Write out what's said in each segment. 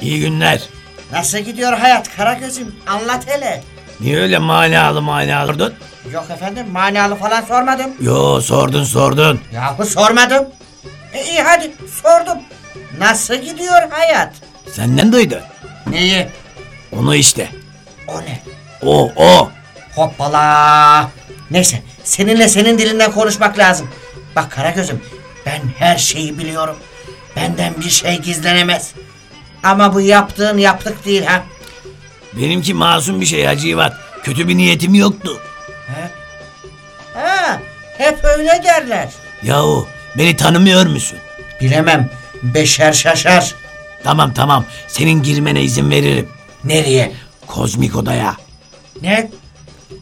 İyi günler. Nasıl gidiyor hayat Karagöz'üm? Anlat hele. Niye öyle manalı manalı sordun? Yok efendim manalı falan sormadım. Yo sordun sordun. Yahu sormadım. E, iyi hadi sordum. Nasıl gidiyor hayat? Senden duydum. Neyi? Onu işte. O ne? O o. Hoppala. Neyse seninle senin dilinden konuşmak lazım. Bak Karagöz'üm ben her şeyi biliyorum. Benden bir şey gizlenemez. Ama bu yaptığın yaptık değil ha. Benimki masum bir şey Hacivat. Kötü bir niyetim yoktu. Ha? Ha, hep öyle derler. Yahu beni tanımıyor musun? Bilemem. Beşer şaşar. Tamam tamam senin girmene izin veririm. Nereye? Kozmik odaya. Ne?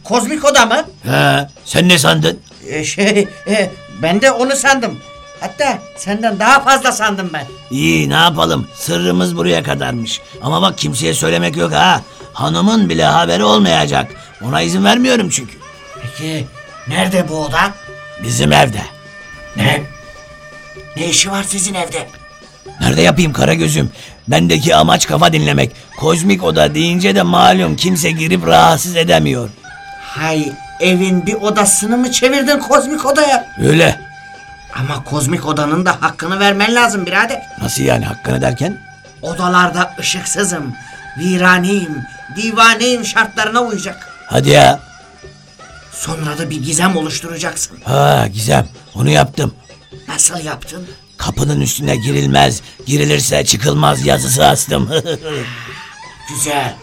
Kozmik oda mı? He, sen ne sandın? E, şey, e, ben de onu sandım. Hatta senden daha fazla sandım ben. İyi ne yapalım sırrımız buraya kadarmış. Ama bak kimseye söylemek yok ha. Hanımın bile haberi olmayacak. Ona izin vermiyorum çünkü. Peki nerede bu oda? Bizim evde. Ne? Ne işi var sizin evde? Nerede yapayım Karagöz'üm? Bendeki amaç kafa dinlemek. Kozmik oda deyince de malum kimse girip rahatsız edemiyor. Hay evin bir odasını mı çevirdin kozmik odaya? Öyle. Ama kozmik odanın da hakkını vermen lazım birader. Nasıl yani hakkını derken? Odalarda ışıksızım, viraneyim, divaneyim şartlarına uyacak. Hadi ya. Sonra da bir gizem oluşturacaksın. Ha Gizem onu yaptım. Nasıl yaptın? Kapının üstüne girilmez, girilirse çıkılmaz yazısı astım. Güzel.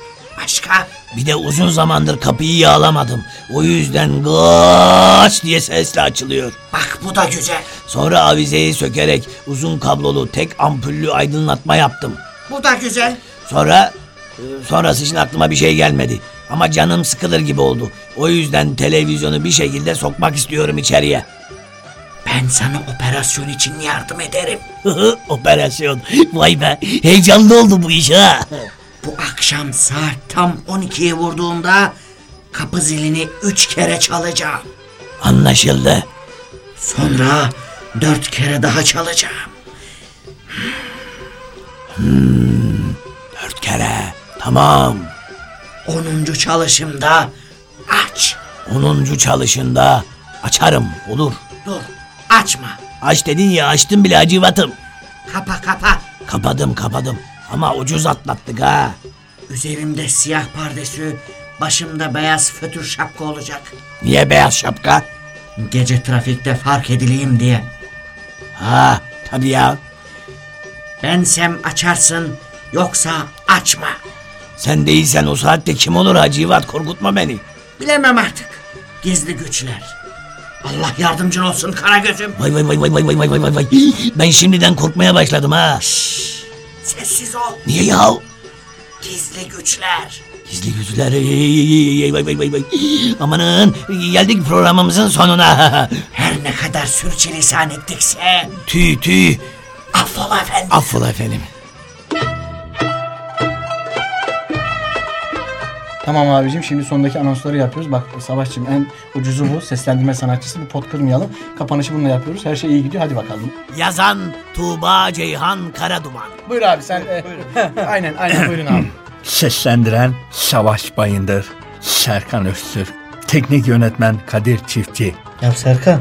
Başka? bir de uzun zamandır kapıyı yağlamadım. O yüzden gaç diye sesle açılıyor. Bak bu da güzel. Sonra avizeyi sökerek uzun kablolu tek ampullü aydınlatma yaptım. Bu da güzel. Sonra e, sonrası için aklıma bir şey gelmedi. Ama canım sıkılır gibi oldu. O yüzden televizyonu bir şekilde sokmak istiyorum içeriye. Ben sana operasyon için yardım ederim. Operasyon. Vay be heyecanlı oldu bu iş ha. Bu akşam saat tam 12'ye vurduğunda kapı zilini üç kere çalacağım. Anlaşıldı. Sonra dört kere daha çalacağım. Dört kere. Tamam. Onuncu çalışımda aç. Onuncu çalışında açarım olur. Dur açma. Aç dedin ya açtım bile acıvatım. Kapa kapa. Kapadım kapadım. Ama ucuz atlattık ha. Üzerimde siyah pardesü, başımda beyaz fötür şapka olacak. Niye beyaz şapka? Gece trafikte fark edileyim diye. Ha tabii ya. Bensem açarsın, yoksa açma. Sen değilsen o saatte kim olur Hacivat korkutma beni. Bilemem artık. Gizli güçler. Allah yardımcın olsun Karagöz'üm. Vay vay vay vay vay vay vay vay vay vay. Ben şimdiden korkmaya başladım ha. Sessiz ol. Niye ya? Gizli güçler. Gizli güçler. Vay vay vay vay. Amanın geldik programımızın sonuna. Her ne kadar sürçülisan ettikse tüy tüy. affola efendim. Affola efendim. Tamam abicim şimdi sondaki anonsları yapıyoruz. Bak Savaşçım en ucuzu bu. Seslendirme sanatçısı. Bu pot kırmayalım. Kapanışı bununla yapıyoruz. Her şey iyi gidiyor. Hadi bakalım. Yazan Tuğba Ceyhan Karaduman. Buyur abi sen. e, aynen aynen buyurun abi. Seslendiren Savaş Bayındır, Serkan Öztürk, Teknik Yönetmen Kadir Çiftçi. Ya Serkan